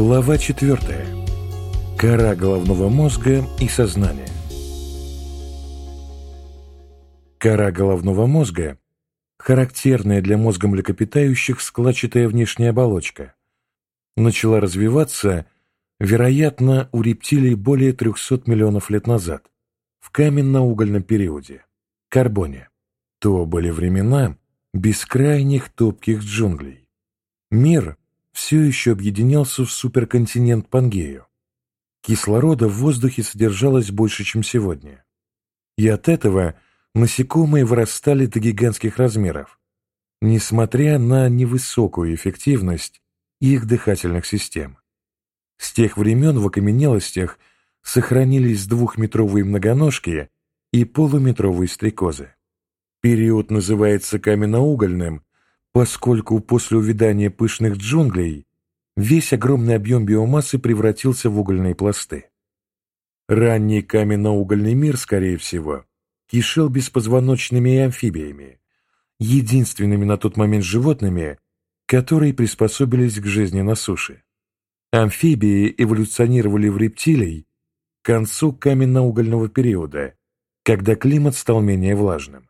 Глава 4. Кора головного мозга и сознания. Кора головного мозга – характерная для мозга млекопитающих складчатая внешняя оболочка. Начала развиваться, вероятно, у рептилий более 300 миллионов лет назад, в каменно-угольном периоде, карбоне. То были времена бескрайних топких джунглей. Мир – все еще объединялся в суперконтинент Пангею. Кислорода в воздухе содержалось больше, чем сегодня. И от этого насекомые вырастали до гигантских размеров, несмотря на невысокую эффективность их дыхательных систем. С тех времен в окаменелостях сохранились двухметровые многоножки и полуметровые стрекозы. Период называется каменноугольным, поскольку после увядания пышных джунглей весь огромный объем биомассы превратился в угольные пласты. Ранний каменно-угольный мир, скорее всего, кишел беспозвоночными и амфибиями, единственными на тот момент животными, которые приспособились к жизни на суше. Амфибии эволюционировали в рептилий к концу каменно-угольного периода, когда климат стал менее влажным.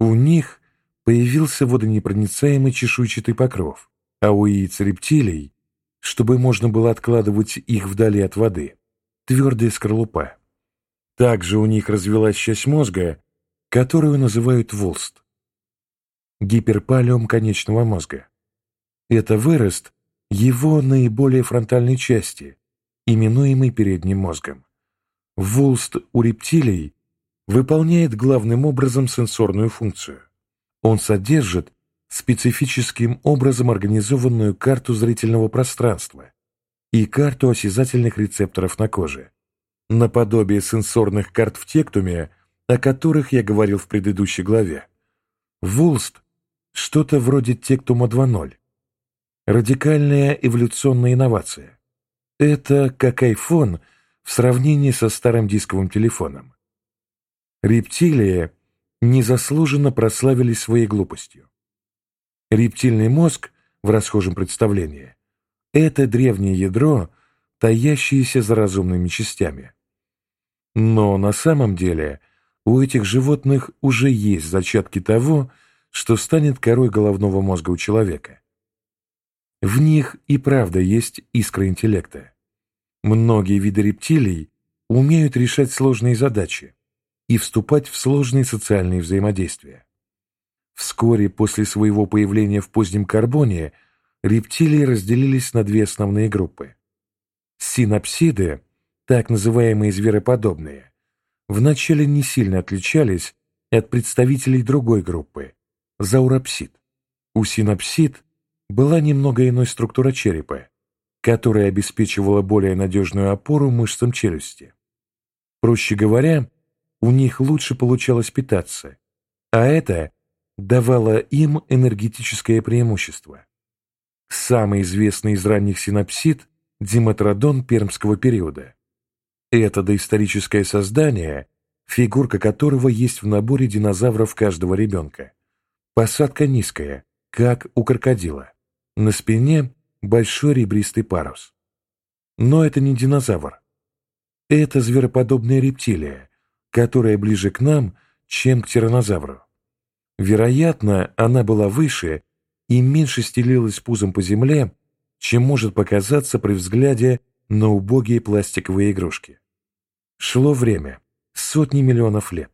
У них появился водонепроницаемый чешуйчатый покров, а у яиц рептилий, чтобы можно было откладывать их вдали от воды, твердая скорлупа. Также у них развилась часть мозга, которую называют волст, гиперпалиум конечного мозга. Это вырост его наиболее фронтальной части, именуемой передним мозгом. Волст у рептилий выполняет главным образом сенсорную функцию. Он содержит специфическим образом организованную карту зрительного пространства и карту осязательных рецепторов на коже, наподобие сенсорных карт в тектуме, о которых я говорил в предыдущей главе. Вулст – что-то вроде тектума 2.0. Радикальная эволюционная инновация. Это как iPhone в сравнении со старым дисковым телефоном. Рептилия незаслуженно прославились своей глупостью. Рептильный мозг в расхожем представлении – это древнее ядро, таящееся за разумными частями. Но на самом деле у этих животных уже есть зачатки того, что станет корой головного мозга у человека. В них и правда есть искра интеллекта. Многие виды рептилий умеют решать сложные задачи, и вступать в сложные социальные взаимодействия. Вскоре после своего появления в позднем карбоне рептилии разделились на две основные группы. Синапсиды, так называемые звероподобные, вначале не сильно отличались от представителей другой группы – зауропсид. У синапсид была немного иной структура черепа, которая обеспечивала более надежную опору мышцам челюсти. Проще говоря, у них лучше получалось питаться, а это давало им энергетическое преимущество. Самый известный из ранних синапсид – Диметродон пермского периода. Это доисторическое создание, фигурка которого есть в наборе динозавров каждого ребенка. Посадка низкая, как у крокодила. На спине большой ребристый парус. Но это не динозавр. Это звероподобная рептилия, которая ближе к нам, чем к тиранозавру. Вероятно, она была выше и меньше стелилась пузом по земле, чем может показаться при взгляде на убогие пластиковые игрушки. Шло время, сотни миллионов лет.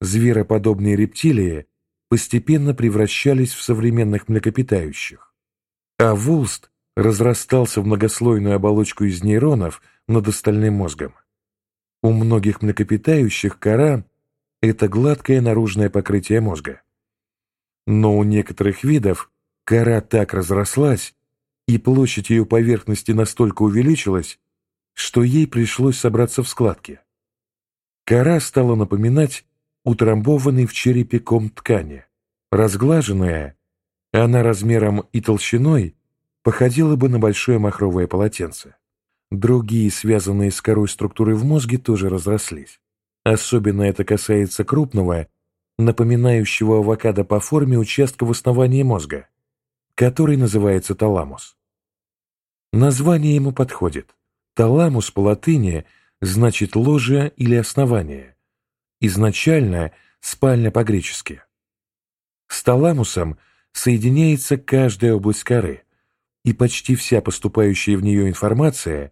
Звероподобные рептилии постепенно превращались в современных млекопитающих, а вулст разрастался в многослойную оболочку из нейронов над остальным мозгом. У многих млекопитающих кора – это гладкое наружное покрытие мозга. Но у некоторых видов кора так разрослась, и площадь ее поверхности настолько увеличилась, что ей пришлось собраться в складки. Кора стала напоминать утрамбованный в черепе ком ткани. Разглаженная, она размером и толщиной походила бы на большое махровое полотенце. Другие, связанные с корой структуры в мозге, тоже разрослись. Особенно это касается крупного, напоминающего авокадо по форме участка в основании мозга, который называется таламус. Название ему подходит. Таламус по латыни значит ложа или основание. Изначально спальня по-гречески. С таламусом соединяется каждая область коры, и почти вся поступающая в нее информация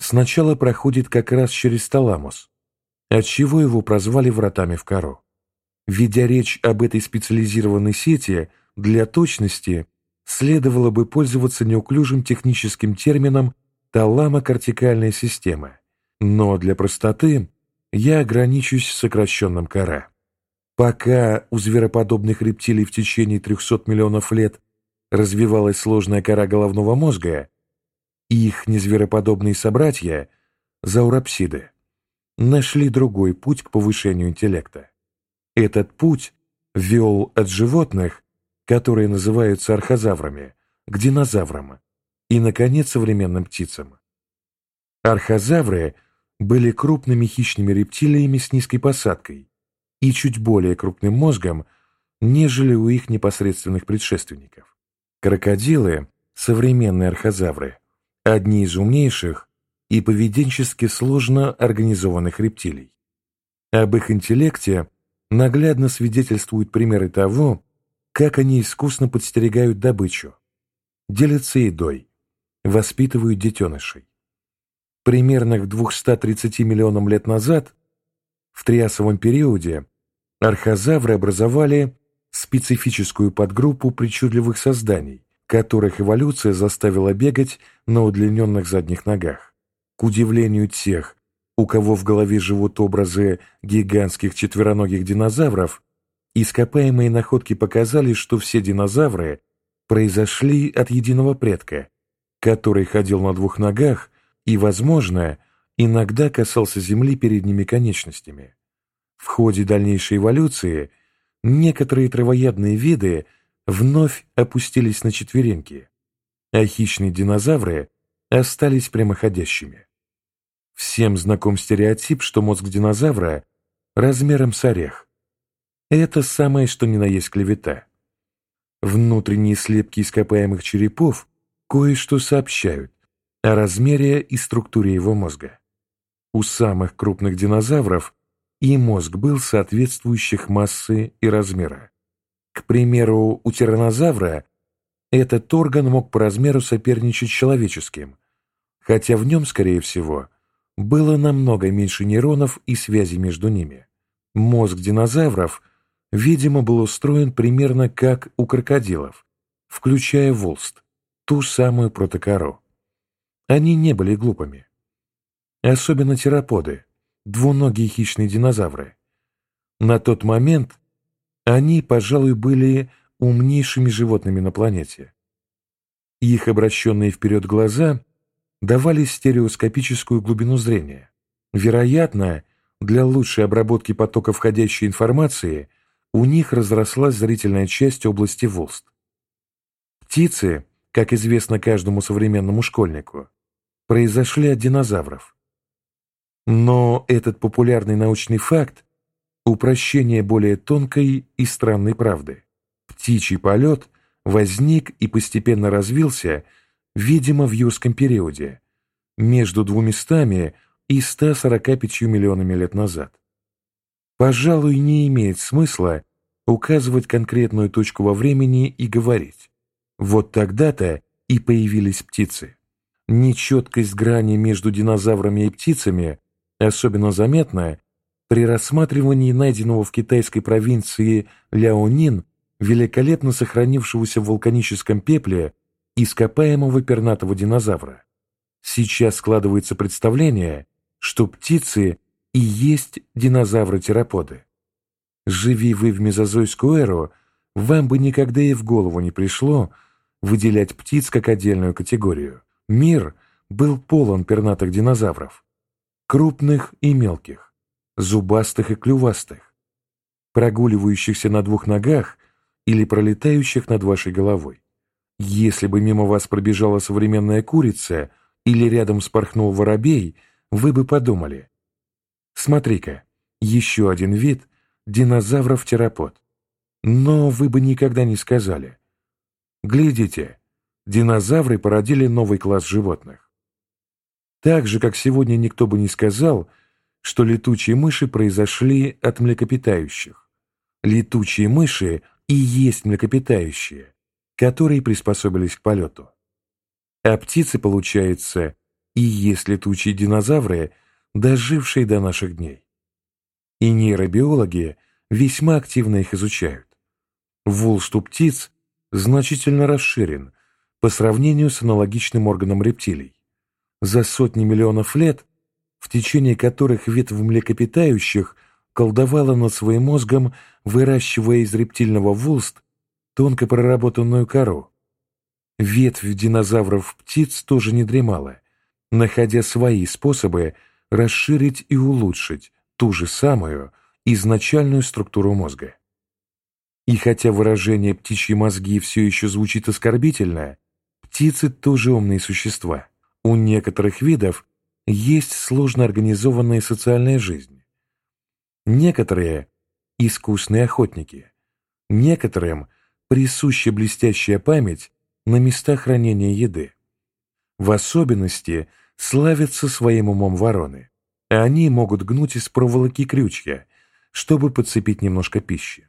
сначала проходит как раз через таламус, отчего его прозвали вратами в кору. Ведя речь об этой специализированной сети, для точности следовало бы пользоваться неуклюжим техническим термином таламокортикальная система, но для простоты я ограничусь сокращенным кора. Пока у звероподобных рептилий в течение 300 миллионов лет развивалась сложная кора головного мозга, их незвероподобные собратья, зауропсиды, нашли другой путь к повышению интеллекта. Этот путь вел от животных, которые называются архозаврами, к динозаврам и, наконец, современным птицам. Архозавры были крупными хищными рептилиями с низкой посадкой и чуть более крупным мозгом, нежели у их непосредственных предшественников. Крокодилы, современные архозавры, одни из умнейших и поведенчески сложно организованных рептилий. Об их интеллекте наглядно свидетельствуют примеры того, как они искусно подстерегают добычу, делятся едой, воспитывают детенышей. Примерно к 230 миллионам лет назад, в триасовом периоде, архозавры образовали специфическую подгруппу причудливых созданий, которых эволюция заставила бегать на удлиненных задних ногах. К удивлению тех, у кого в голове живут образы гигантских четвероногих динозавров, ископаемые находки показали, что все динозавры произошли от единого предка, который ходил на двух ногах и, возможно, иногда касался земли передними конечностями. В ходе дальнейшей эволюции некоторые травоядные виды вновь опустились на четвереньки, а хищные динозавры остались прямоходящими. Всем знаком стереотип, что мозг динозавра размером с орех. Это самое, что ни на есть клевета. Внутренние слепки ископаемых черепов кое-что сообщают о размере и структуре его мозга. У самых крупных динозавров и мозг был соответствующих массы и размера. К примеру, у тиранозавра этот орган мог по размеру соперничать с человеческим, хотя в нем, скорее всего, было намного меньше нейронов и связей между ними. Мозг динозавров, видимо, был устроен примерно как у крокодилов, включая волст, ту самую протокору. Они не были глупыми. Особенно тераподы, двуногие хищные динозавры. На тот момент они, пожалуй, были умнейшими животными на планете. Их обращенные вперед глаза давали стереоскопическую глубину зрения. Вероятно, для лучшей обработки потока входящей информации у них разрослась зрительная часть области волст. Птицы, как известно каждому современному школьнику, произошли от динозавров. Но этот популярный научный факт – упрощение более тонкой и странной правды. Птичий полет возник и постепенно развился – видимо, в юрском периоде, между двумястами и 145 миллионами лет назад. Пожалуй, не имеет смысла указывать конкретную точку во времени и говорить. Вот тогда-то и появились птицы. Нечеткость грани между динозаврами и птицами особенно заметна при рассматривании найденного в китайской провинции Ляонин великолепно сохранившегося в вулканическом пепле ископаемого пернатого динозавра. Сейчас складывается представление, что птицы и есть динозавры-тераподы. Живи вы в мезозойскую эру, вам бы никогда и в голову не пришло выделять птиц как отдельную категорию. Мир был полон пернатых динозавров, крупных и мелких, зубастых и клювастых, прогуливающихся на двух ногах или пролетающих над вашей головой. Если бы мимо вас пробежала современная курица или рядом спорхнул воробей, вы бы подумали. Смотри-ка, еще один вид динозавров-терапод. Но вы бы никогда не сказали. Глядите, динозавры породили новый класс животных. Так же, как сегодня никто бы не сказал, что летучие мыши произошли от млекопитающих. Летучие мыши и есть млекопитающие, которые приспособились к полету. А птицы, получается, и есть летучие динозавры, дожившие до наших дней. И нейробиологи весьма активно их изучают. Волст у птиц значительно расширен по сравнению с аналогичным органом рептилий. За сотни миллионов лет, в течение которых ветвь млекопитающих колдовала над своим мозгом, выращивая из рептильного волст тонко проработанную кору. Ветвь динозавров-птиц тоже не дремала, находя свои способы расширить и улучшить ту же самую изначальную структуру мозга. И хотя выражение «птичьи мозги» все еще звучит оскорбительно, птицы тоже умные существа. У некоторых видов есть сложно организованная социальная жизнь. Некоторые – искусные охотники. Некоторым присуща блестящая память на местах хранения еды. В особенности славятся своим умом вороны. Они могут гнуть из проволоки крючья, чтобы подцепить немножко пищи.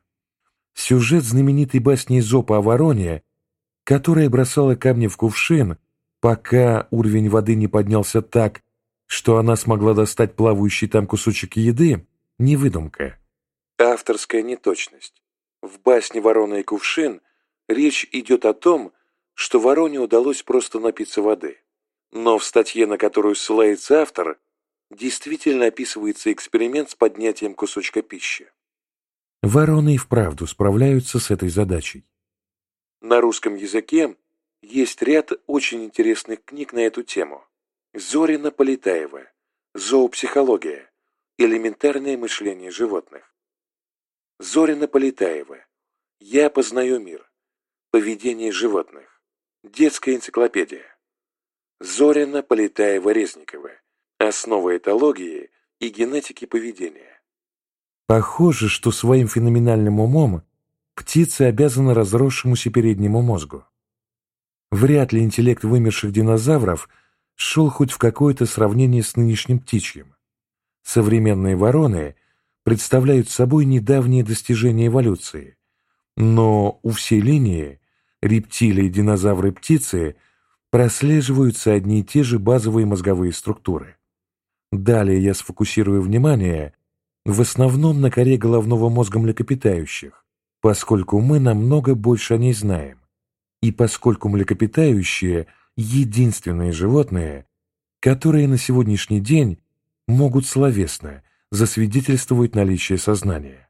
Сюжет знаменитой басни Зопа о вороне, которая бросала камни в кувшин, пока уровень воды не поднялся так, что она смогла достать плавающий там кусочек еды, не выдумка. Авторская неточность. В басне «Ворона и кувшин» речь идет о том, что вороне удалось просто напиться воды. Но в статье, на которую ссылается автор, действительно описывается эксперимент с поднятием кусочка пищи. Вороны и вправду справляются с этой задачей. На русском языке есть ряд очень интересных книг на эту тему. Зорина Полетаева «Зоопсихология. Элементарное мышление животных». Зорина Полетаева «Я познаю мир. Поведение животных. Детская энциклопедия». Зорина Полетаева-Резникова Основы этологии и генетики поведения. Похоже, что своим феноменальным умом птицы обязаны разросшемуся переднему мозгу. Вряд ли интеллект вымерших динозавров шел хоть в какое-то сравнение с нынешним птичьим. Современные вороны представляют собой недавние достижения эволюции, но у всей линии рептилии, динозавры, птицы прослеживаются одни и те же базовые мозговые структуры. Далее я сфокусирую внимание в основном на коре головного мозга млекопитающих, поскольку мы намного больше о ней знаем, и поскольку млекопитающие – единственные животные, которые на сегодняшний день могут словесно засвидетельствовать наличие сознания.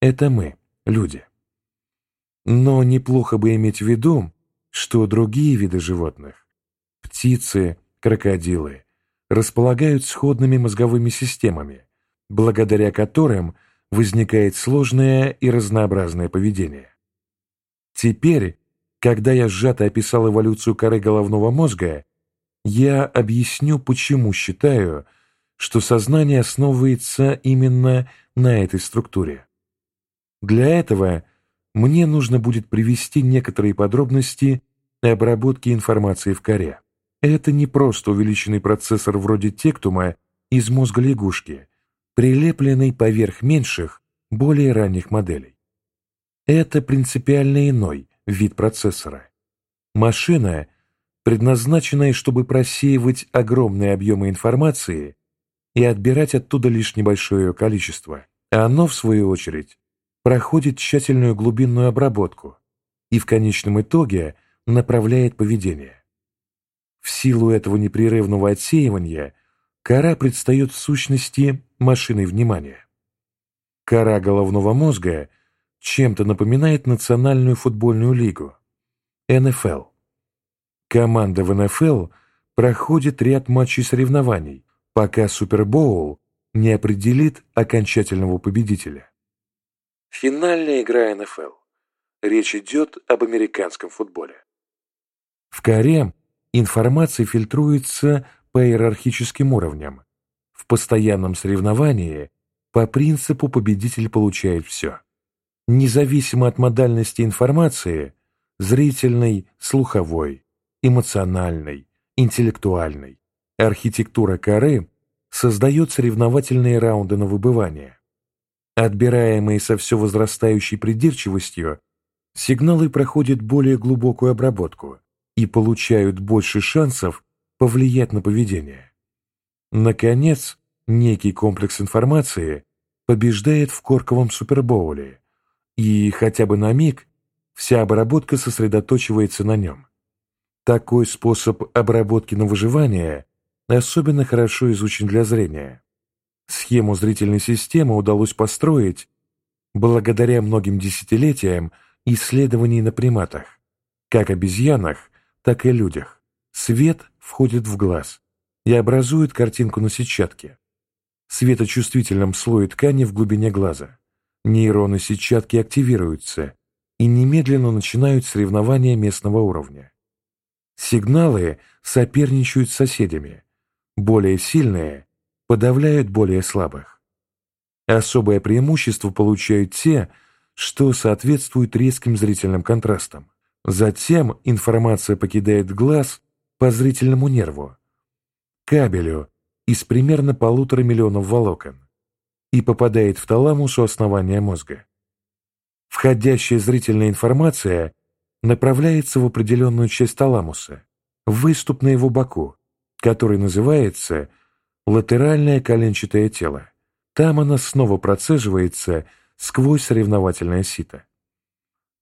Это мы, люди. Но неплохо бы иметь в виду, что другие виды животных – птицы, крокодилы, располагают сходными мозговыми системами, благодаря которым возникает сложное и разнообразное поведение. Теперь, когда я сжато описал эволюцию коры головного мозга, я объясню, почему считаю, что сознание основывается именно на этой структуре. Для этого мне нужно будет привести некоторые подробности обработки информации в коре. Это не просто увеличенный процессор вроде тектума из мозга лягушки, прилепленный поверх меньших, более ранних моделей. Это принципиально иной вид процессора. Машина, предназначенная, чтобы просеивать огромные объемы информации и отбирать оттуда лишь небольшое ее количество. Оно, в свою очередь, проходит тщательную глубинную обработку и в конечном итоге направляет поведение. В силу этого непрерывного отсеивания кора предстает в сущности машиной внимания. Кора головного мозга чем-то напоминает Национальную футбольную лигу, НФЛ. Команда в НФЛ проходит ряд матчей соревнований, пока Супербоул не определит окончательного победителя. Финальная игра НФЛ. Речь идет об американском футболе. В коре информация фильтруется по иерархическим уровням. В постоянном соревновании по принципу победитель получает все. Независимо от модальности информации – зрительной, слуховой, эмоциональной, интеллектуальной. Архитектура коры создает соревновательные раунды на выбывание. Отбираемые со все возрастающей придирчивостью, сигналы проходят более глубокую обработку и получают больше шансов повлиять на поведение. Наконец, некий комплекс информации побеждает в корковом супербоуле, и хотя бы на миг вся обработка сосредоточивается на нем. Такой способ обработки на выживание особенно хорошо изучен для зрения. Схему зрительной системы удалось построить благодаря многим десятилетиям исследований на приматах, как обезьянах, так и людях. Свет входит в глаз и образует картинку на сетчатке, светочувствительном слое ткани в глубине глаза. Нейроны сетчатки активируются и немедленно начинают соревнования местного уровня. Сигналы соперничают с соседями, более сильные подавляют более слабых. Особое преимущество получают те, что соответствуют резким зрительным контрастам. Затем информация покидает глаз по зрительному нерву, кабелю из примерно полутора миллионов волокон и попадает в таламус у основания мозга. Входящая зрительная информация направляется в определенную часть таламуса, выступ на его боку, который называется латеральное коленчатое тело. Там она снова процеживается сквозь соревновательное сито.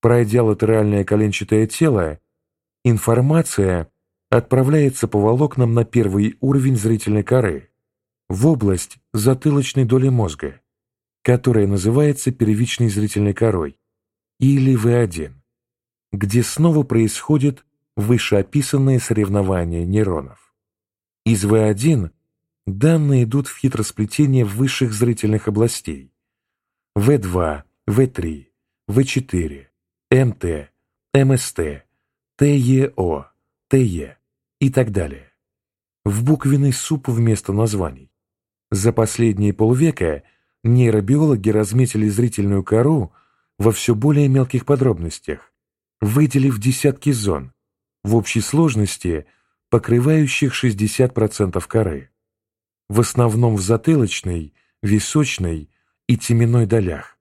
Пройдя латеральное коленчатое тело, информация отправляется по волокнам на первый уровень зрительной коры, в область затылочной доли мозга, которая называется первичной зрительной корой, или В1, где снова происходит вышеописанное соревнование нейронов. Из В1 данные идут в хитросплетение высших зрительных областей В2, В3, В4, МТ, МСТ, ТЕО, ТЕ и так далее. В буквенный суп вместо названий. За последние полвека нейробиологи разметили зрительную кору во все более мелких подробностях, выделив десятки зон, в общей сложности покрывающих 60% коры, в основном в затылочной, височной и теменной долях.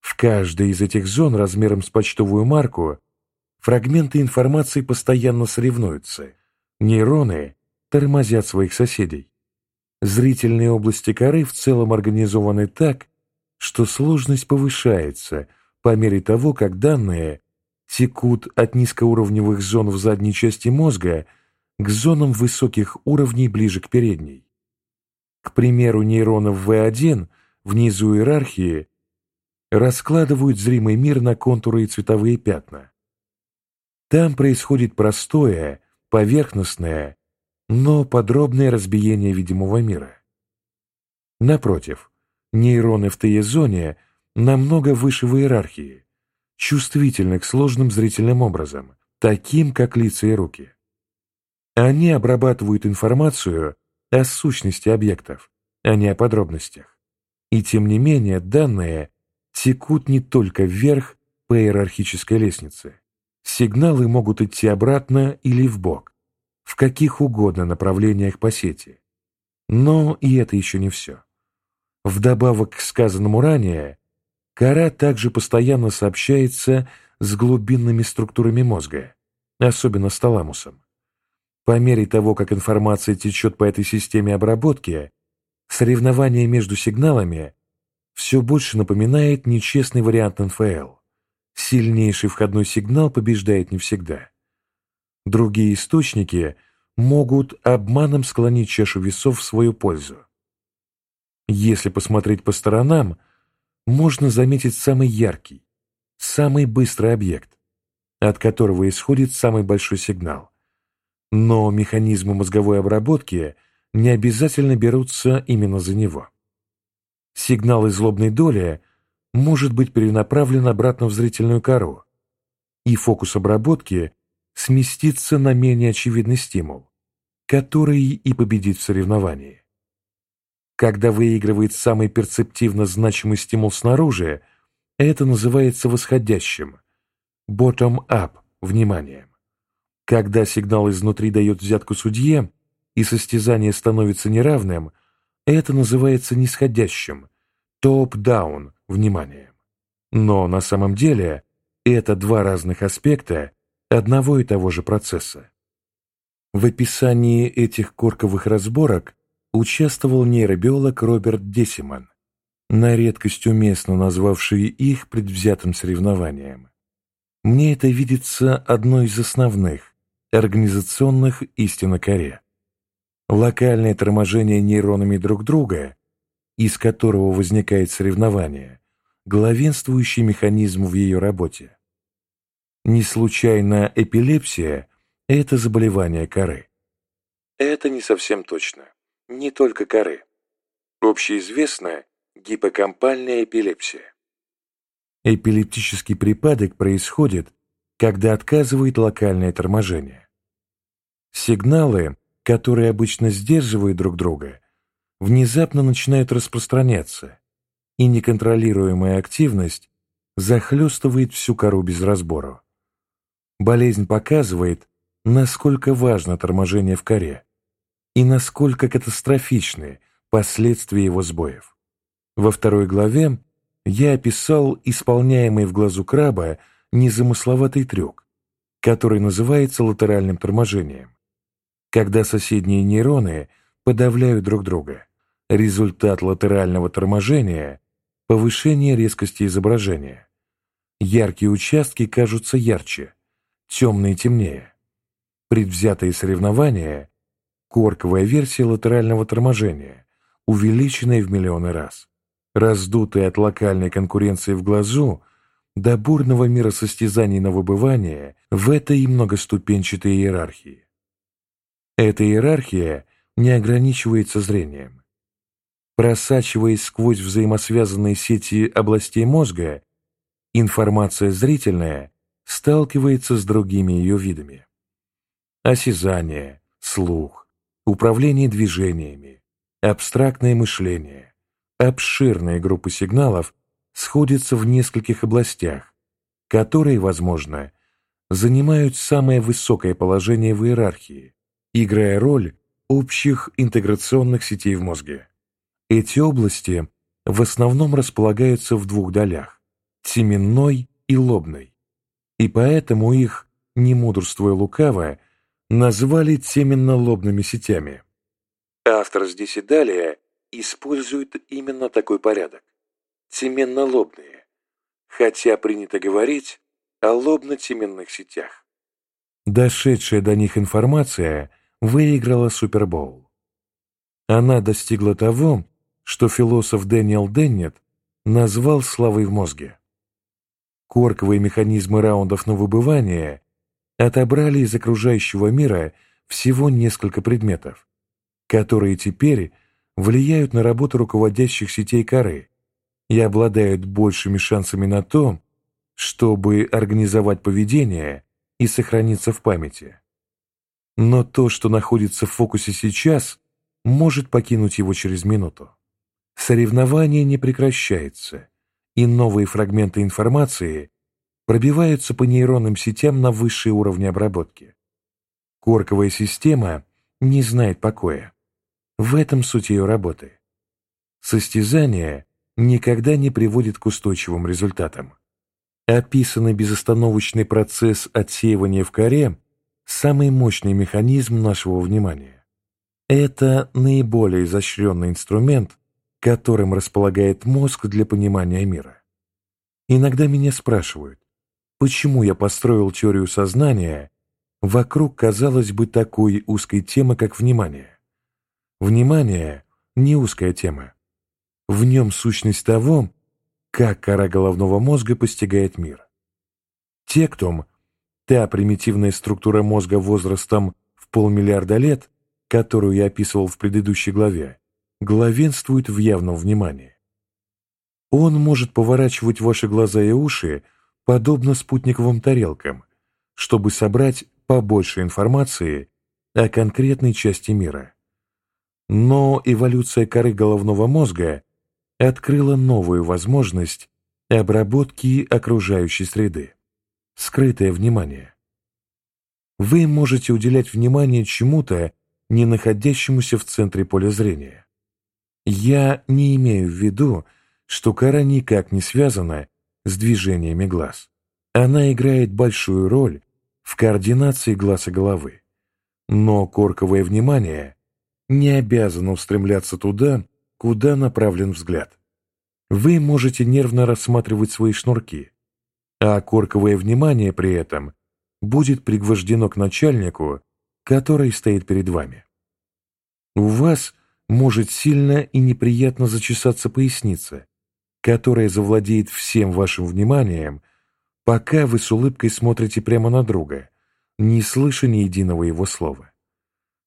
В каждой из этих зон размером с почтовую марку фрагменты информации постоянно соревнуются, нейроны тормозят своих соседей. Зрительные области коры в целом организованы так, что сложность повышается по мере того, как данные текут от низкоуровневых зон в задней части мозга к зонам высоких уровней ближе к передней. К примеру, нейронов В1 внизу иерархии раскладывают зримый мир на контуры и цветовые пятна. Там происходит простое, поверхностное, но подробное разбиение видимого мира. Напротив, нейроны в ТЕ-зоне намного выше в иерархии, чувствительны к сложным зрительным образом, таким как лица и руки. Они обрабатывают информацию о сущности объектов, а не о подробностях. И тем не менее данные текут не только вверх по иерархической лестнице. Сигналы могут идти обратно или вбок, в каких угодно направлениях по сети. Но и это еще не все. Вдобавок к сказанному ранее, кора также постоянно сообщается с глубинными структурами мозга, особенно с таламусом. По мере того, как информация течет по этой системе обработки, соревнование между сигналами все больше напоминает нечестный вариант НФЛ. Сильнейший входной сигнал побеждает не всегда. Другие источники могут обманом склонить чашу весов в свою пользу. Если посмотреть по сторонам, можно заметить самый яркий, самый быстрый объект, от которого исходит самый большой сигнал. Но механизмы мозговой обработки не обязательно берутся именно за него. Сигнал из лобной доли может быть перенаправлен обратно в зрительную кору, и фокус обработки сместится на менее очевидный стимул, который и победит в соревновании. Когда выигрывает самый перцептивно значимый стимул снаружи, это называется восходящим, bottom-up, вниманием. Когда сигнал изнутри дает взятку судье, и состязание становится неравным, это называется нисходящим, топ-даун вниманием. Но на самом деле это два разных аспекта одного и того же процесса. В описании этих корковых разборок участвовал нейробиолог Роберт Десиман, на редкость уместно назвавший их предвзятым соревнованием. Мне это видится одной из основных организационных истин на коре. Локальное торможение нейронами друг друга, из которого возникает соревнование, главенствующий механизм в ее работе. Не случайно эпилепсия – это заболевание коры. Это не совсем точно. Не только коры. Общеизвестная гипокампальная эпилепсия. Эпилептический припадок происходит, когда отказывает локальное торможение. Сигналы, которые обычно сдерживают друг друга, внезапно начинают распространяться, и неконтролируемая активность захлестывает всю кору без разбору. Болезнь показывает, насколько важно торможение в коре и насколько катастрофичны последствия его сбоев. Во второй главе я описал исполняемый в глазу краба незамысловатый трюк, который называется латеральным торможением, когда соседние нейроны подавляют друг друга. Результат латерального торможения – повышение резкости изображения. Яркие участки кажутся ярче, темные темнее. Предвзятые соревнования – корковая версия латерального торможения, увеличенная в миллионы раз раздутые от локальной конкуренции в глазу, до бурного мира состязаний на выбывание в этой многоступенчатой иерархии. Эта иерархия не ограничивается зрением. Просачиваясь сквозь взаимосвязанные сети областей мозга, информация зрительная сталкивается с другими ее видами. Осязание, слух, управление движениями, абстрактное мышление, обширные группы сигналов сходятся в нескольких областях, которые, возможно, занимают самое высокое положение в иерархии, играя роль общих интеграционных сетей в мозге. Эти области в основном располагаются в двух долях – теменной и лобной, и поэтому их, не мудрствуя лукаво, назвали теменно-лобными сетями. Автор здесь и далее используют именно такой порядок – теменно-лобные, хотя принято говорить о лобно-теменных сетях. Дошедшая до них информация выиграла Супербоул. Она достигла того, что философ Дэниел Деннет назвал славой в мозге. Корковые механизмы раундов на выбывание отобрали из окружающего мира всего несколько предметов, которые теперь влияют на работу руководящих сетей коры и обладают большими шансами на то, чтобы организовать поведение и сохраниться в памяти. Но то, что находится в фокусе сейчас, может покинуть его через минуту. Соревнование не прекращается, и новые фрагменты информации пробиваются по нейронным сетям на высшие уровни обработки. Корковая система не знает покоя. В этом суть ее работы. Состязание никогда не приводит к устойчивым результатам. Описанный безостановочный процесс отсеивания в коре – самый мощный механизм нашего внимания. Это наиболее изощренный инструмент, которым располагает мозг для понимания мира. Иногда меня спрашивают, почему я построил теорию сознания вокруг, казалось бы, такой узкой темы, как внимание. Внимание – не узкая тема. В нем сущность того, как кора головного мозга постигает мир. Тектум – та примитивная структура мозга возрастом в полмиллиарда лет, которую я описывал в предыдущей главе, главенствует в явном внимании. Он может поворачивать ваши глаза и уши подобно спутниковым тарелкам, чтобы собрать побольше информации о конкретной части мира. Но эволюция коры головного мозга открыла новую возможность обработки окружающей среды – скрытое внимание. вы можете уделять внимание чему-то, не находящемуся в центре поля зрения. Я не имею в виду, что кора никак не связана с движениями глаз. Она играет большую роль в координации глаз и головы. Но корковое внимание не обязано устремляться туда, куда направлен взгляд. Вы можете нервно рассматривать свои шнурки, а корковое внимание при этом будет пригвождено к начальнику, который стоит перед вами. У вас может сильно и неприятно зачесаться поясница, которая завладеет всем вашим вниманием, пока вы с улыбкой смотрите прямо на друга, не слыша ни единого его слова.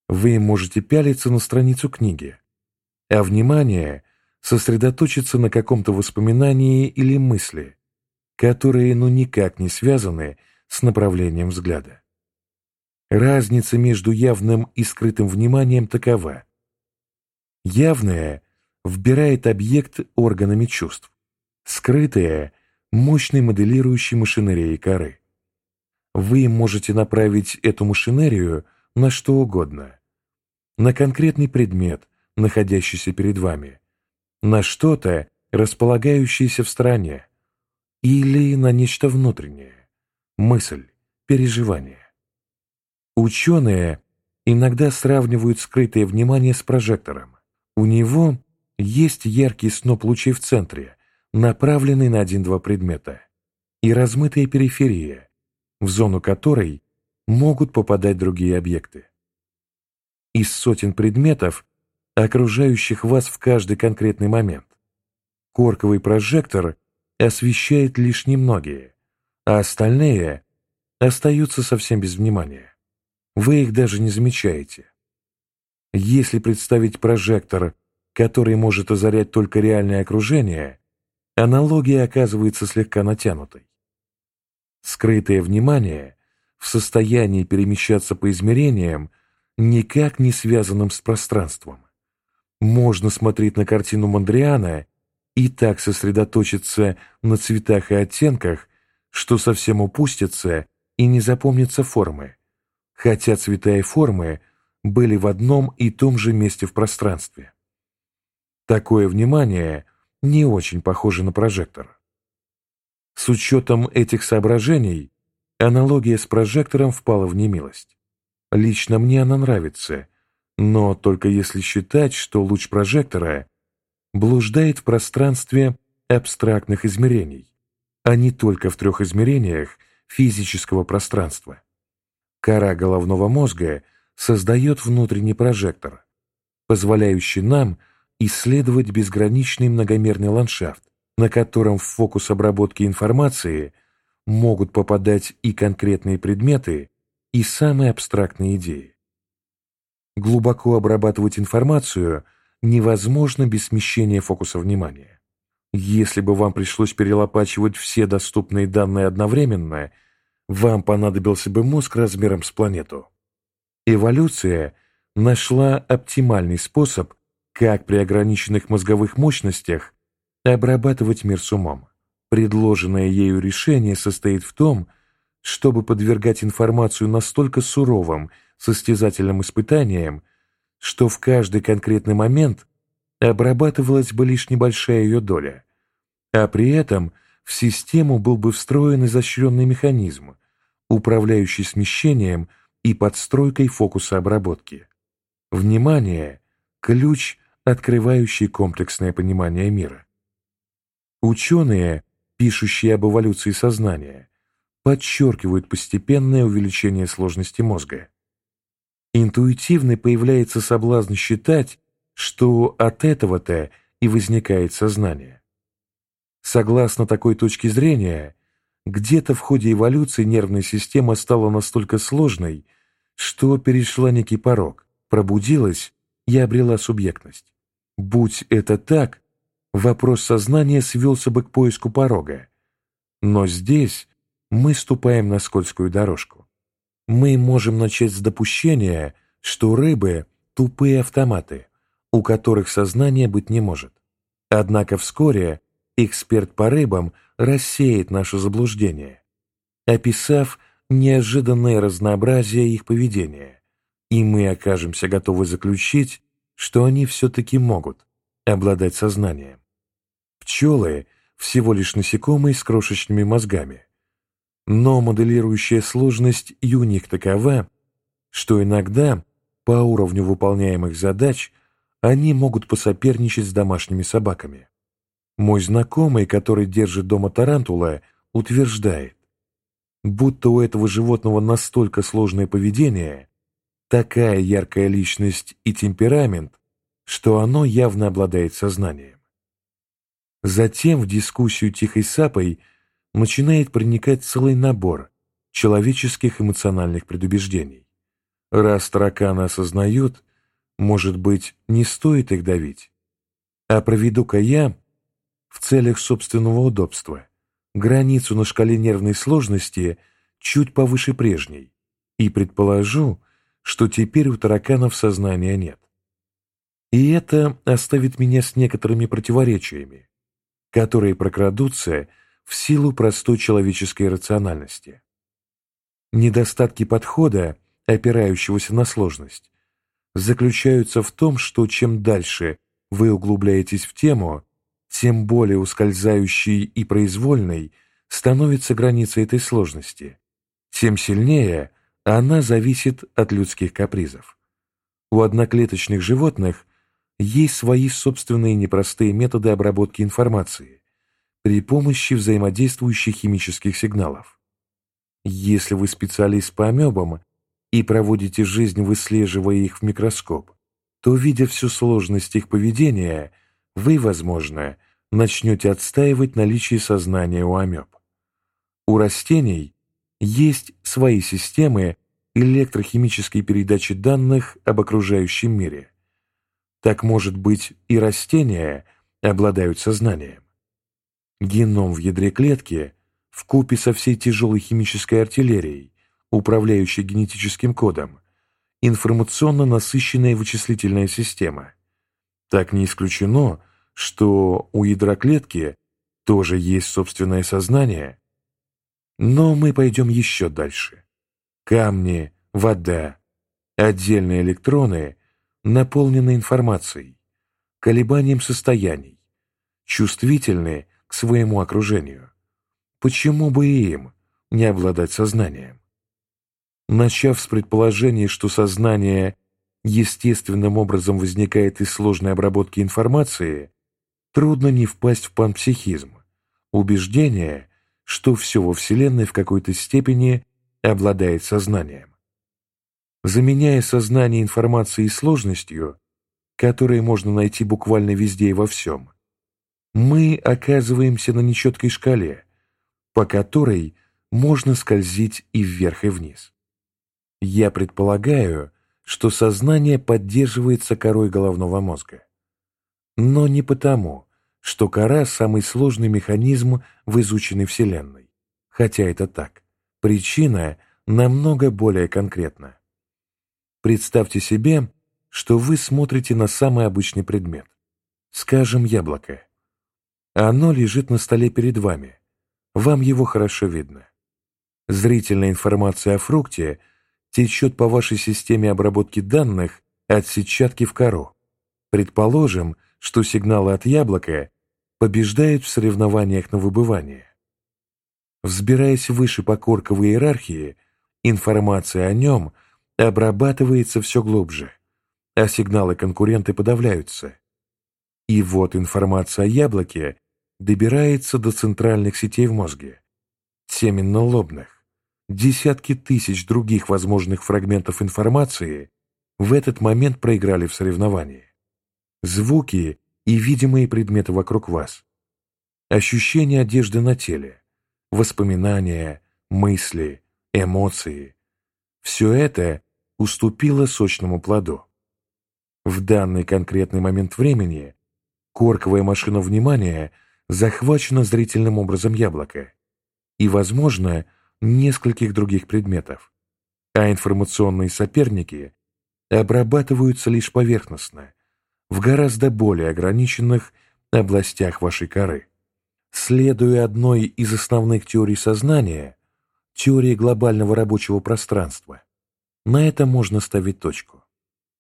Вы можете пялиться на страницу книги, а внимание сосредоточиться на каком-то воспоминании или мысли, которые ну никак не связаны с направлением взгляда. Разница между явным и скрытым вниманием такова. Явное вбирает объект органами чувств, скрытое – мощной моделирующей машинерией коры. Вы можете направить эту машинерию на что угодно. На конкретный предмет, находящийся перед вами, на что-то, располагающееся в стороне, или на нечто внутреннее, мысль, переживание. Ученые иногда сравнивают скрытое внимание с прожектором. У него есть яркий сноп лучей в центре, направленный на один-два предмета, и размытая периферия, в зону которой могут попадать другие объекты. Из сотен предметов, окружающих вас в каждый конкретный момент, корковый прожектор освещает лишь немногие, а остальные остаются совсем без внимания. Вы их даже не замечаете. Если представить прожектор, который может озарять только реальное окружение, аналогия оказывается слегка натянутой. Скрытое внимание в состоянии перемещаться по измерениям, никак не связанным с пространством. Можно смотреть на картину Мондриана и так сосредоточиться на цветах и оттенках, что совсем упустятся и не запомнятся формы, хотя цвета и формы были в одном и том же месте в пространстве. Такое внимание не очень похоже на прожектор. С учетом этих соображений, аналогия с прожектором впала в немилость. Лично мне она нравится, но только если считать, что луч прожектора блуждает в пространстве абстрактных измерений, а не только в трех измерениях физического пространства. Кора головного мозга создает внутренний прожектор, позволяющий нам исследовать безграничный многомерный ландшафт, на котором в фокус обработки информации могут попадать и конкретные предметы, и самые абстрактные идеи. Глубоко обрабатывать информацию – невозможно без смещения фокуса внимания. Если бы вам пришлось перелопачивать все доступные данные одновременно, вам понадобился бы мозг размером с планету. Эволюция нашла оптимальный способ, как при ограниченных мозговых мощностях обрабатывать мир с умом. Предложенное ею решение состоит в том, чтобы подвергать информацию настолько суровым состязательным испытаниям, что в каждый конкретный момент обрабатывалась бы лишь небольшая ее доля, а при этом в систему был бы встроен изощренный механизм, управляющий смещением и подстройкой фокуса обработки. Внимание – ключ, открывающий комплексное понимание мира. Ученые, пишущие об эволюции сознания, подчеркивают постепенное увеличение сложности мозга. Интуитивно появляется соблазн считать, что от этого-то и возникает сознание. Согласно такой точке зрения, где-то в ходе эволюции нервная система стала настолько сложной, что перешла некий порог, пробудилась и обрела субъектность. Будь это так, вопрос сознания свелся бы к поиску порога. Но здесь мы ступаем на скользкую дорожку мы можем начать с допущения, что рыбы – тупые автоматы, у которых сознания быть не может. Однако вскоре эксперт по рыбам рассеет наше заблуждение, описав неожиданное разнообразие их поведения, и мы окажемся готовы заключить, что они все-таки могут обладать сознанием. Пчелы – всего лишь насекомые с крошечными мозгами. Но моделирующая сложность и у них такова, что иногда по уровню выполняемых задач они могут посоперничать с домашними собаками. Мой знакомый, который держит дома тарантула, утверждает, будто у этого животного настолько сложное поведение, такая яркая личность и темперамент, что оно явно обладает сознанием. Затем в дискуссию тихой сапой начинает проникать целый набор человеческих эмоциональных предубеждений. Раз тараканы осознают, может быть, не стоит их давить. А проведу-ка я, в целях собственного удобства, границу на шкале нервной сложности чуть повыше прежней и предположу, что теперь у тараканов сознания нет. И это оставит меня с некоторыми противоречиями, которые прокрадутся в силу простой человеческой рациональности. Недостатки подхода, опирающегося на сложность, заключаются в том, что чем дальше вы углубляетесь в тему, тем более ускользающей и произвольной становится граница этой сложности, тем сильнее она зависит от людских капризов. У одноклеточных животных есть свои собственные непростые методы обработки информации при помощи взаимодействующих химических сигналов. Если вы специалист по амебам и проводите жизнь, выслеживая их в микроскоп, то, видя всю сложность их поведения, вы, возможно, начнете отстаивать наличие сознания у амеб. У растений есть свои системы электрохимической передачи данных об окружающем мире – так, может быть, и растения обладают сознанием. Геном в ядре клетки, в купе со всей тяжелой химической артиллерией, управляющей генетическим кодом, информационно насыщенная вычислительная система. Так не исключено, что у ядра клетки тоже есть собственное сознание. Но мы пойдем еще дальше. Камни, вода, отдельные электроны наполнены информацией, колебанием состояний, чувствительны к своему окружению. Почему бы и им не обладать сознанием? Начав с предположения, что сознание естественным образом возникает из сложной обработки информации, трудно не впасть в панпсихизм, убеждение, что все во Вселенной в какой-то степени обладает сознанием заменяя сознание информацией сложностью, которые можно найти буквально везде и во всем, мы оказываемся на нечеткой шкале, по которой можно скользить и вверх, и вниз. Я предполагаю, что сознание поддерживается корой головного мозга. Но не потому, что кора – самый сложный механизм в изученной Вселенной. Хотя это так. Причина намного более конкретна. Представьте себе, что вы смотрите на самый обычный предмет, скажем, яблоко. Оно лежит на столе перед вами, вам его хорошо видно. Зрительная информация о фрукте течет по вашей системе обработки данных от сетчатки в кору. Предположим, что сигналы от яблока побеждают в соревнованиях на выбывание. Взбираясь выше по корковой иерархии, информация о нем – обрабатывается все глубже, а сигналы конкуренты подавляются. И вот информация о яблоке добирается до центральных сетей в мозге, семенно-лобных. Десятки тысяч других возможных фрагментов информации в этот момент проиграли в соревновании. Звуки и видимые предметы вокруг вас. Ощущение одежды на теле, воспоминания, мысли, эмоции. Все это уступила сочному плоду. В данный конкретный момент времени корковая машина внимания захвачена зрительным образом яблока и, возможно, нескольких других предметов, а информационные соперники обрабатываются лишь поверхностно, в гораздо более ограниченных областях вашей коры. Следуя одной из основных теорий сознания, теории глобального рабочего пространства. На это можно ставить точку.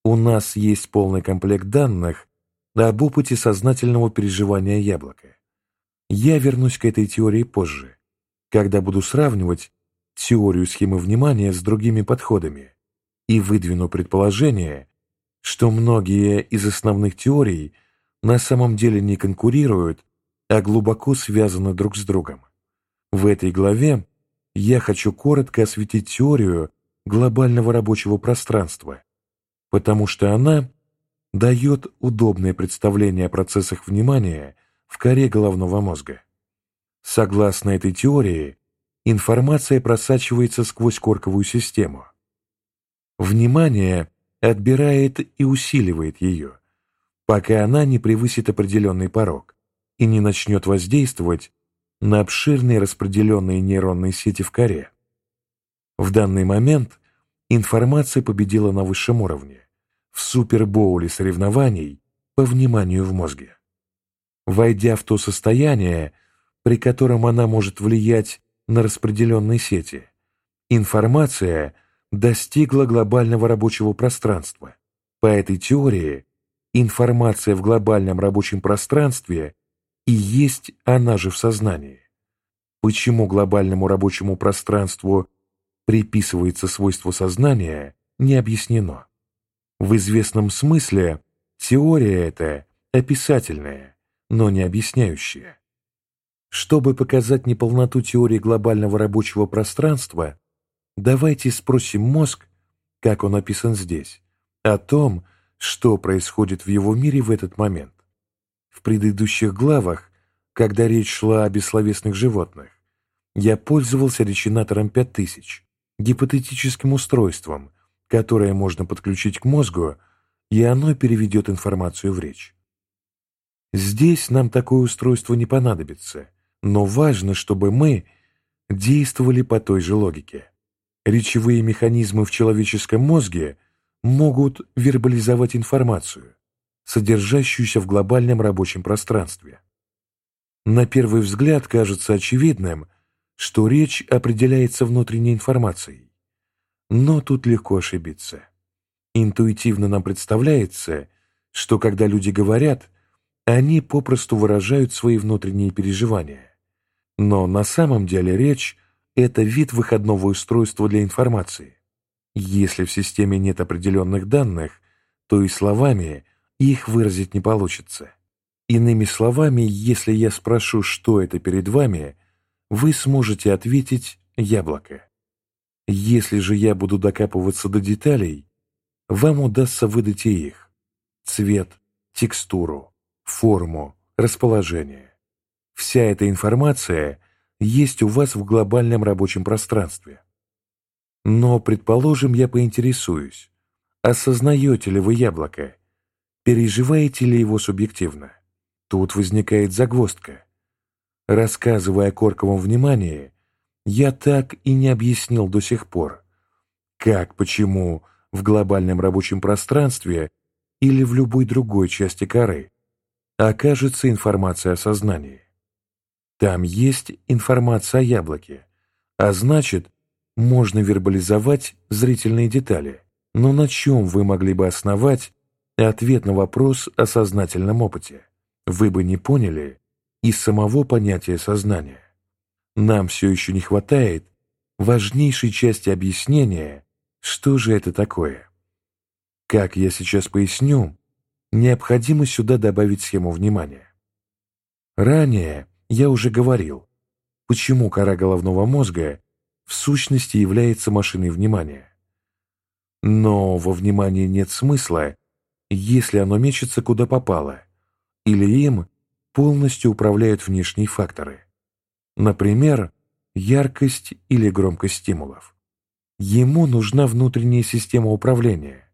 У нас есть полный комплект данных об опыте сознательного переживания яблока. Я вернусь к этой теории позже, когда буду сравнивать теорию схемы внимания с другими подходами и выдвину предположение, что многие из основных теорий на самом деле не конкурируют, а глубоко связаны друг с другом. В этой главе я хочу коротко осветить теорию глобального рабочего пространства, потому что она дает удобное представление о процессах внимания в коре головного мозга. Согласно этой теории, информация просачивается сквозь корковую систему. Внимание отбирает и усиливает ее, пока она не превысит определенный порог и не начнет воздействовать на обширные распределенные нейронные сети в коре. В данный момент информация победила на высшем уровне, в супербоуле соревнований по вниманию в мозге. Войдя в то состояние, при котором она может влиять на распределенные сети, информация достигла глобального рабочего пространства. По этой теории, информация в глобальном рабочем пространстве и есть она же в сознании. Почему глобальному рабочему пространству приписывается свойство сознания, не объяснено. В известном смысле теория эта описательная, но не объясняющая. Чтобы показать неполноту теории глобального рабочего пространства, давайте спросим мозг, как он описан здесь, о том, что происходит в его мире в этот момент. В предыдущих главах, когда речь шла о бессловесных животных, я пользовался речинатором 5000, гипотетическим устройством, которое можно подключить к мозгу, и оно переведет информацию в речь. Здесь нам такое устройство не понадобится, но важно, чтобы мы действовали по той же логике. Речевые механизмы в человеческом мозге могут вербализовать информацию, содержащуюся в глобальном рабочем пространстве. На первый взгляд кажется очевидным, что речь определяется внутренней информацией. Но тут легко ошибиться. Интуитивно нам представляется, что когда люди говорят, они попросту выражают свои внутренние переживания. Но на самом деле речь – это вид выходного устройства для информации. Если в системе нет определенных данных, то и словами их выразить не получится. Иными словами, если я спрошу, что это перед вами – вы сможете ответить «яблоко». Если же я буду докапываться до деталей, вам удастся выдать и их – цвет, текстуру, форму, расположение. Вся эта информация есть у вас в глобальном рабочем пространстве. Но, предположим, я поинтересуюсь, осознаете ли вы яблоко, переживаете ли его субъективно? Тут возникает загвоздка. Рассказывая о Корковом внимании, я так и не объяснил до сих пор, как, почему в глобальном рабочем пространстве или в любой другой части коры окажется информация о сознании. Там есть информация о яблоке, а значит, можно вербализовать зрительные детали. Но на чем вы могли бы основать ответ на вопрос о сознательном опыте? Вы бы не поняли, из самого понятия сознания. Нам все еще не хватает важнейшей части объяснения, что же это такое. Как я сейчас поясню, необходимо сюда добавить схему внимания. Ранее я уже говорил, почему кора головного мозга в сущности является машиной внимания. Но во внимании нет смысла, если оно мечется куда попало, или им полностью управляют внешние факторы. Например, яркость или громкость стимулов. Ему нужна внутренняя система управления,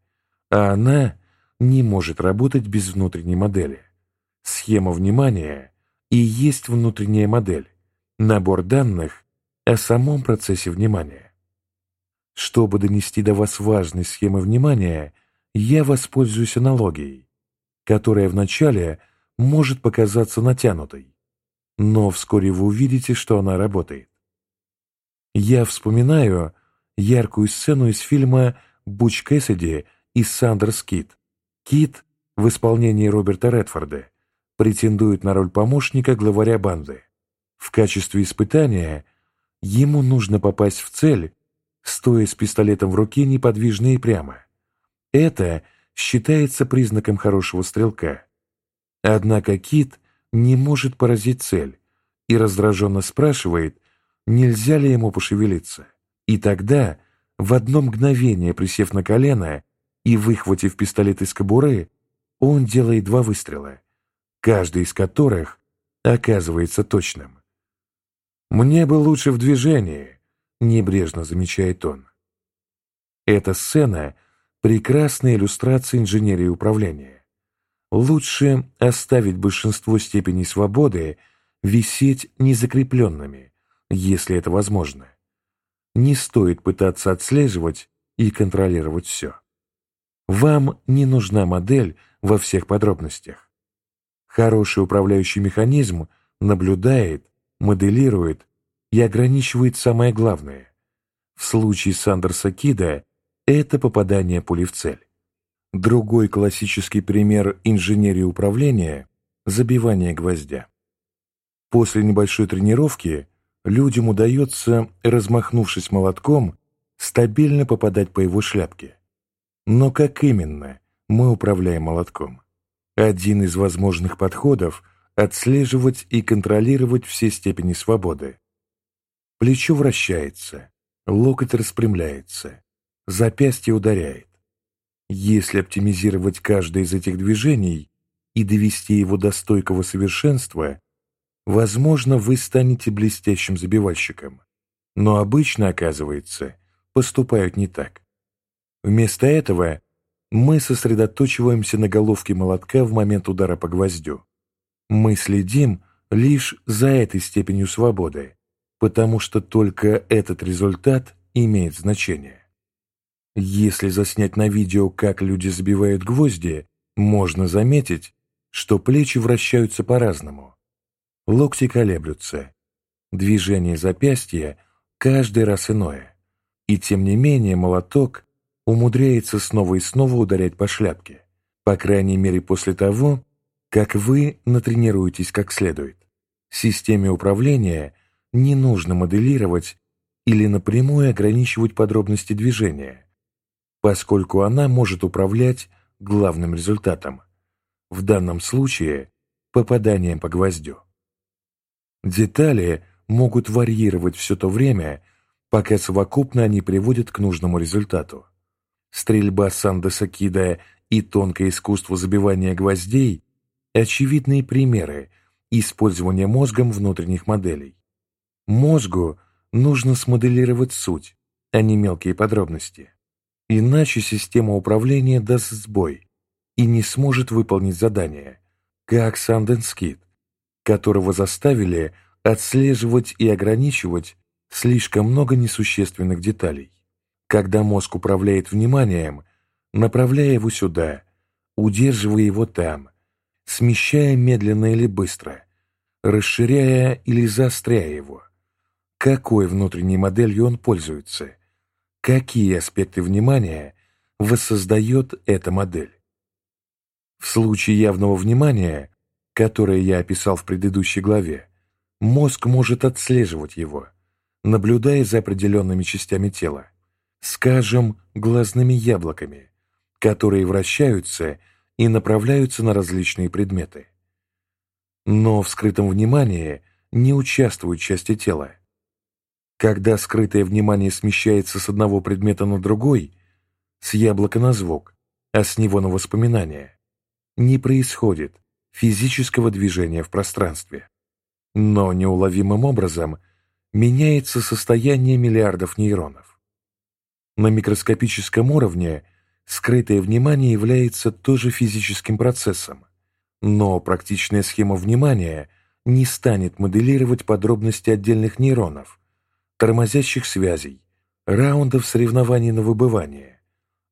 а она не может работать без внутренней модели. Схема внимания и есть внутренняя модель, набор данных о самом процессе внимания. Чтобы донести до вас важность схемы внимания, я воспользуюсь аналогией, которая вначале – может показаться натянутой, но вскоре вы увидите, что она работает. Я вспоминаю яркую сцену из фильма «Буч Кэссиди» и «Сандерс Кит». Кит в исполнении Роберта Редфорда претендует на роль помощника главаря банды. В качестве испытания ему нужно попасть в цель, стоя с пистолетом в руке неподвижно и прямо. Это считается признаком хорошего стрелка. Однако Кит не может поразить цель и раздраженно спрашивает, нельзя ли ему пошевелиться. И тогда, в одно мгновение присев на колено и выхватив пистолет из кобуры, он делает два выстрела, каждый из которых оказывается точным. «Мне бы лучше в движении», — небрежно замечает он. Эта сцена — прекрасная иллюстрация инженерии управления. Лучше оставить большинство степеней свободы висеть незакрепленными, если это возможно. Не стоит пытаться отслеживать и контролировать все. Вам не нужна модель во всех подробностях. Хороший управляющий механизм наблюдает, моделирует и ограничивает самое главное. В случае Сандерса Кида это попадание пули в цель. Другой классический пример инженерии управления – забивание гвоздя. После небольшой тренировки людям удается, размахнувшись молотком, стабильно попадать по его шляпке. Но как именно мы управляем молотком? Один из возможных подходов – отслеживать и контролировать все степени свободы. Плечо вращается, локоть распрямляется, запястье ударяет. Если оптимизировать каждое из этих движений и довести его до стойкого совершенства, возможно, вы станете блестящим забивальщиком. Но обычно, оказывается, поступают не так. Вместо этого мы сосредоточиваемся на головке молотка в момент удара по гвоздю. Мы следим лишь за этой степенью свободы, потому что только этот результат имеет значение. Если заснять на видео, как люди забивают гвозди, можно заметить, что плечи вращаются по-разному. Локти колеблются. Движение запястья каждый раз иное. И тем не менее молоток умудряется снова и снова ударять по шляпке. По крайней мере после того, как вы натренируетесь как следует. Системе управления не нужно моделировать или напрямую ограничивать подробности движения, поскольку она может управлять главным результатом, в данном случае попаданием по гвоздю. Детали могут варьировать все то время, пока совокупно они приводят к нужному результату. Стрельба Сандеса Кида и тонкое искусство забивания гвоздей – очевидные примеры использования мозгом внутренних моделей. Мозгу нужно смоделировать суть, а не мелкие подробности. Иначе система управления даст сбой и не сможет выполнить задание, как Санденс Кит, которого заставили отслеживать и ограничивать слишком много несущественных деталей. Когда мозг управляет вниманием, направляя его сюда, удерживая его там, смещая медленно или быстро, расширяя или заостряя его, какой внутренней моделью он пользуется, какие аспекты внимания воссоздает эта модель. В случае явного внимания которое я описал в предыдущей главе, мозг может отслеживать его, наблюдая за определенными частями тела, скажем, глазными яблоками, которые вращаются и направляются на различные предметы. Но в скрытом внимании не участвуют части тела. Когда скрытое внимание смещается с одного предмета на другой, с яблока на звук, а с него на воспоминание, не происходит физического движения в пространстве. Но неуловимым образом меняется состояние миллиардов нейронов. На микроскопическом уровне скрытое внимание является тоже физическим процессом, но практичная схема внимания не станет моделировать подробности отдельных нейронов, тормозящих связей, раундов соревнований на выбывание,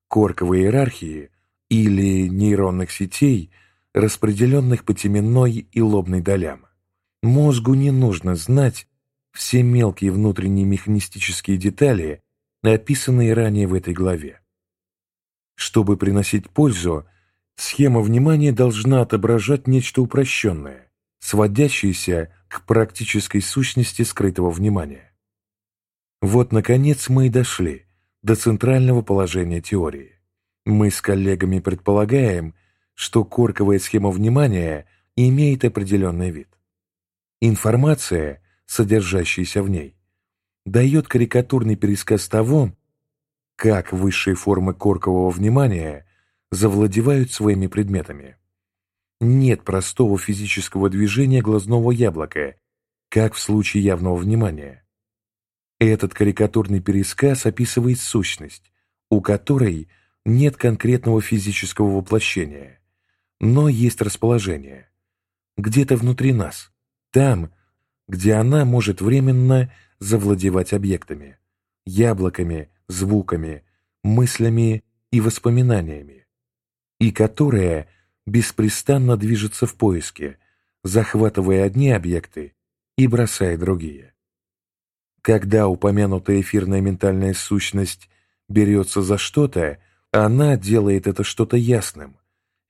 корковой иерархии или нейронных сетей – распределенных по теменной и лобной долям. Мозгу не нужно знать, все мелкие внутренние механистические детали, описанные ранее в этой главе. Чтобы приносить пользу, схема внимания должна отображать нечто упрощенное, сводящееся к практической сущности скрытого внимания. Вот, наконец, мы и дошли до центрального положения теории. Мы с коллегами предполагаем, что корковая схема внимания имеет определенный вид. Информация, содержащаяся в ней, дает карикатурный пересказ того, как высшие формы коркового внимания завладевают своими предметами. Нет простого физического движения глазного яблока, как в случае явного внимания. Этот карикатурный пересказ описывает сущность, у которой нет конкретного физического воплощения, но есть расположение. Где-то внутри нас, там, где она может временно завладевать объектами, яблоками, звуками, мыслями и воспоминаниями, и которая беспрестанно движется в поиске, захватывая одни объекты и бросая другие. Когда упомянутая эфирная ментальная сущность берется за что-то, она делает это что-то ясным,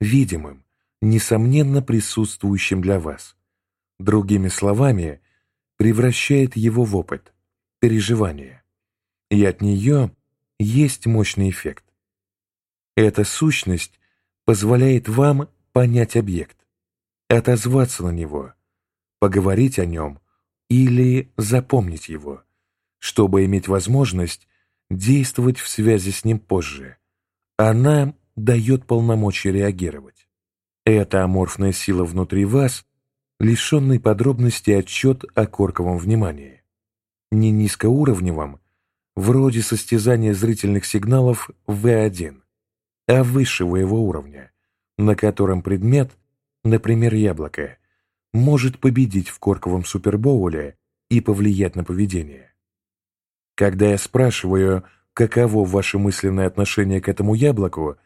видимым, несомненно присутствующим для вас. Другими словами, превращает его в опыт, переживание. И от нее есть мощный эффект. Эта сущность позволяет вам понять объект, отозваться на него, поговорить о нем или запомнить его, чтобы иметь возможность действовать в связи с ним позже. Она дает полномочия реагировать. Эта аморфная сила внутри вас, лишенный подробностей отчет о корковом внимании. Не низкоуровневом, вроде состязания зрительных сигналов В1, а высшего его уровня, на котором предмет, например, яблоко, может победить в корковом супербоуле и повлиять на поведение. Когда я спрашиваю, каково ваше мысленное отношение к этому яблоку,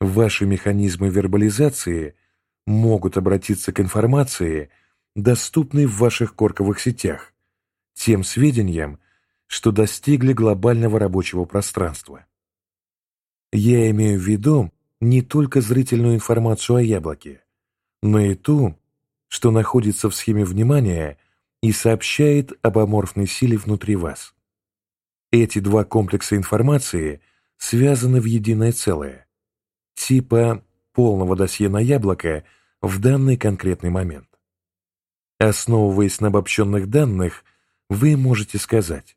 ваши механизмы вербализации могут обратиться к информации, доступной в ваших корковых сетях, тем сведениям, что достигли глобального рабочего пространства. Я имею в виду не только зрительную информацию о яблоке, но и ту, что находится в схеме внимания и сообщает об аморфной силе внутри вас. Эти два комплекса информации связаны в единое целое, типа полного досье на яблоко в данный конкретный момент. Основываясь на обобщенных данных, вы можете сказать,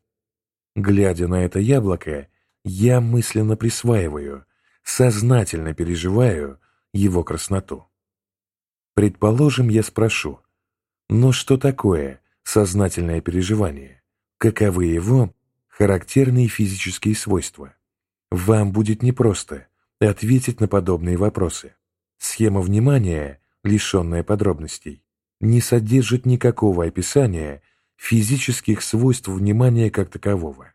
глядя на это яблоко, я мысленно присваиваю, сознательно переживаю его красноту. Предположим, я спрошу, но что такое сознательное переживание? Каковы его характерные физические свойства? Вам будет непросто ответить на подобные вопросы. Схема внимания, лишенная подробностей, не содержит никакого описания физических свойств внимания как такового.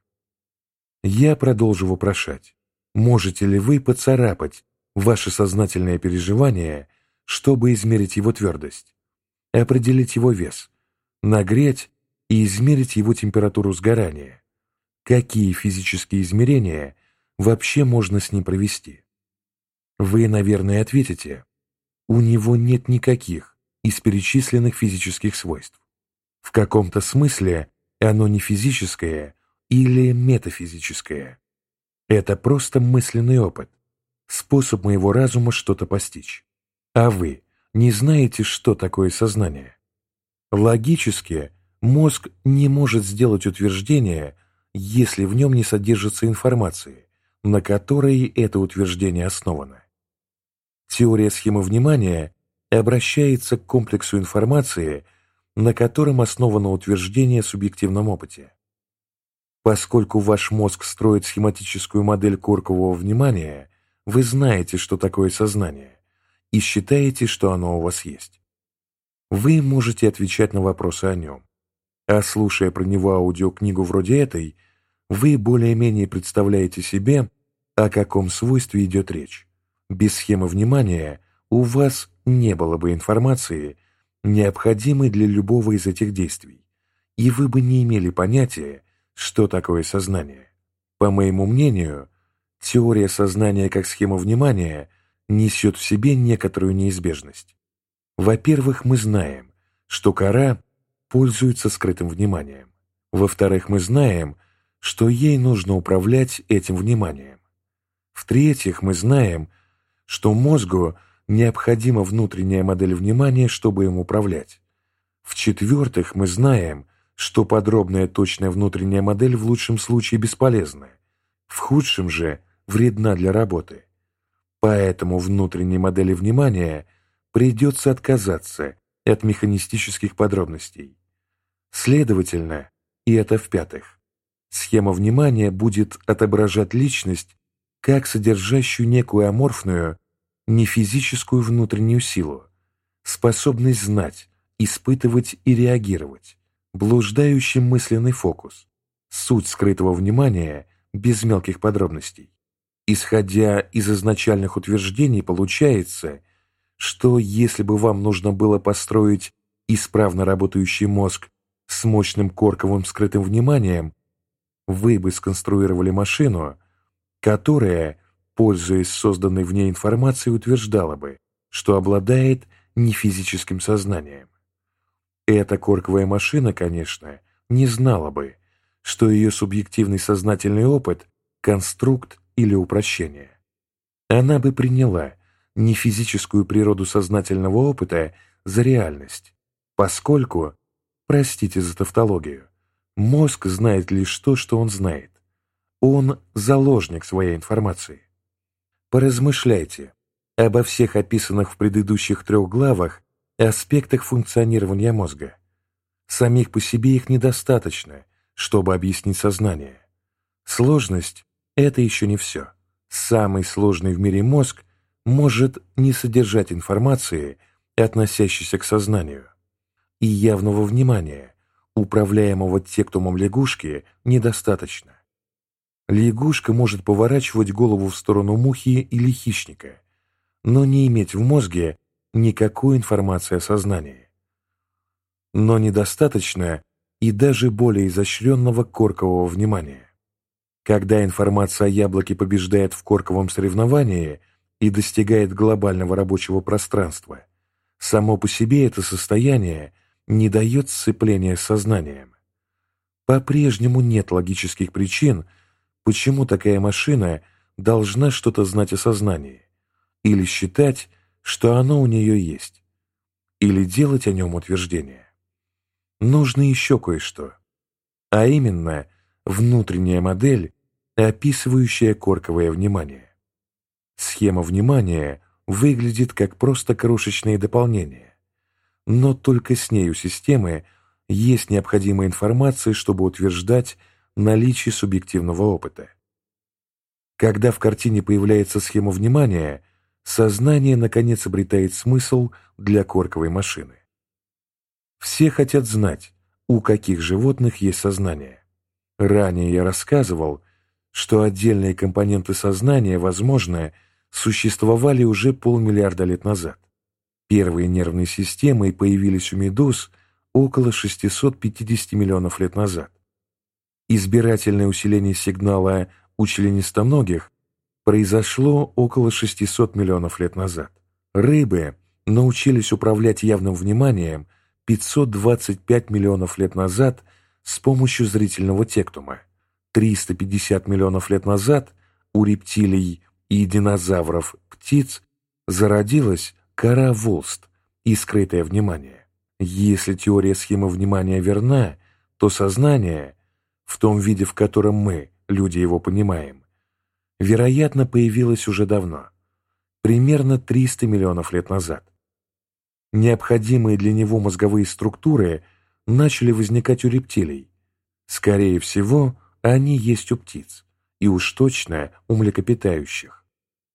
Я продолжу вопрошать, можете ли вы поцарапать ваше сознательное переживание, чтобы измерить его твердость, определить его вес, нагреть и измерить его температуру сгорания? Какие физические измерения вообще можно с ним провести? Вы, наверное, ответите, у него нет никаких из перечисленных физических свойств. В каком-то смысле оно не физическое, или метафизическое. Это просто мысленный опыт, способ моего разума что-то постичь. А вы не знаете, что такое сознание? Логически, мозг не может сделать утверждение, если в нем не содержится информации, на которой это утверждение основано. Теория схемы внимания обращается к комплексу информации, на котором основано утверждение о субъективном опыте. Поскольку ваш мозг строит схематическую модель коркового внимания, вы знаете, что такое сознание, и считаете, что оно у вас есть. Вы можете отвечать на вопросы о нем. А слушая про него аудиокнигу вроде этой, вы более-менее представляете себе, о каком свойстве идет речь. Без схемы внимания у вас не было бы информации, необходимой для любого из этих действий, и вы бы не имели понятия, что такое сознание. По моему мнению, теория сознания как схема внимания несет в себе некоторую неизбежность. Во-первых, мы знаем, что кора пользуется скрытым вниманием. Во-вторых, мы знаем, что ей нужно управлять этим вниманием. В-третьих, мы знаем, что мозгу необходима внутренняя модель внимания, чтобы им управлять. В-четвертых, мы знаем, что подробная точная внутренняя модель в лучшем случае бесполезна, в худшем же вредна для работы. Поэтому внутренней модели внимания придется отказаться от механистических подробностей. Следовательно, и это в-пятых, схема внимания будет отображать личность как содержащую некую аморфную, нефизическую внутреннюю силу, способность знать, испытывать и реагировать, блуждающий мысленный фокус, суть скрытого внимания без мелких подробностей. Исходя из изначальных утверждений, получается, что если бы вам нужно было построить исправно работающий мозг с мощным корковым скрытым вниманием, вы бы сконструировали машину, которая, пользуясь созданной в ней информацией, утверждала бы, что обладает нефизическим сознанием. Эта корковая машина, конечно, не знала бы, что ее субъективный сознательный опыт – конструкт или упрощение. Она бы приняла нефизическую природу сознательного опыта за реальность, поскольку, простите за тавтологию, мозг знает лишь то, что он знает. Он заложник своей информации. Поразмышляйте обо всех описанных в предыдущих трех главах аспектах функционирования мозга. Самих по себе их недостаточно, чтобы объяснить сознание. Сложность – это еще не все. Самый сложный в мире мозг может не содержать информации, относящейся к сознанию. И явного внимания, управляемого тектумом лягушки, недостаточно. Лягушка может поворачивать голову в сторону мухи или хищника, но не иметь в мозге никакой информации о сознании. Но недостаточно и даже более изощренного коркового внимания. Когда информация о яблоке побеждает в корковом соревновании и достигает глобального рабочего пространства, само по себе это состояние не дает сцепления с сознанием. По-прежнему нет логических причин, почему такая машина должна что-то знать о сознании или считать, что оно у нее есть, или делать о нем утверждение. Нужно еще кое-что, а именно внутренняя модель, описывающая корковое внимание. Схема внимания выглядит как просто крошечные дополнения, но только с ней у системы есть необходимая информация, чтобы утверждать наличие субъективного опыта. Когда в картине появляется схема внимания, сознание наконец обретает смысл для корковой машины. Все хотят знать, у каких животных есть сознание. Ранее я рассказывал, что отдельные компоненты сознания, возможно, существовали уже полмиллиарда лет назад. Первые нервные системы появились у медуз около 650 миллионов лет назад. Избирательное усиление сигнала у членистоногих произошло около 600 миллионов лет назад. Рыбы научились управлять явным вниманием 525 миллионов лет назад с помощью зрительного тектума. 350 миллионов лет назад у рептилий и динозавров птиц зародилась кора волст и скрытое внимание. Если теория схемы внимания верна, то сознание, в том виде, в котором мы, люди его понимаем, вероятно, появилась уже давно, примерно 300 миллионов лет назад. Необходимые для него мозговые структуры начали возникать у рептилий. Скорее всего, они есть у птиц, и уж точно у млекопитающих.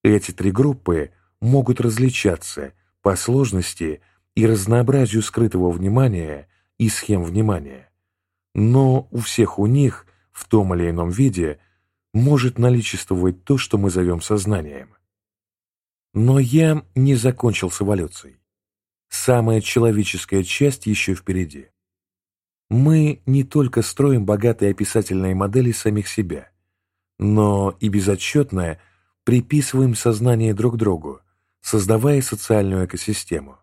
Эти три группы могут различаться по сложности и разнообразию скрытого внимания и схем внимания. Но у всех у них в том или ином виде может наличествовать то, что мы зовем сознанием. Но я не закончил с эволюцией. Самая человеческая часть еще впереди. Мы не только строим богатые описательные модели самих себя, но и безотчетно приписываем сознание друг другу, создавая социальную экосистему.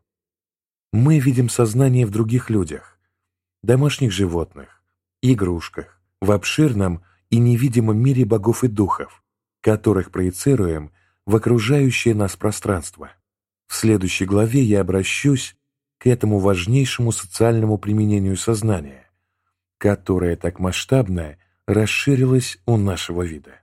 Мы видим сознание в других людях, домашних животных, игрушках, в обширном и невидимом мире богов и духов, которых проецируем в окружающее нас пространство. В следующей главе я обращусь к этому важнейшему социальному применению сознания, которое так масштабно расширилось у нашего вида.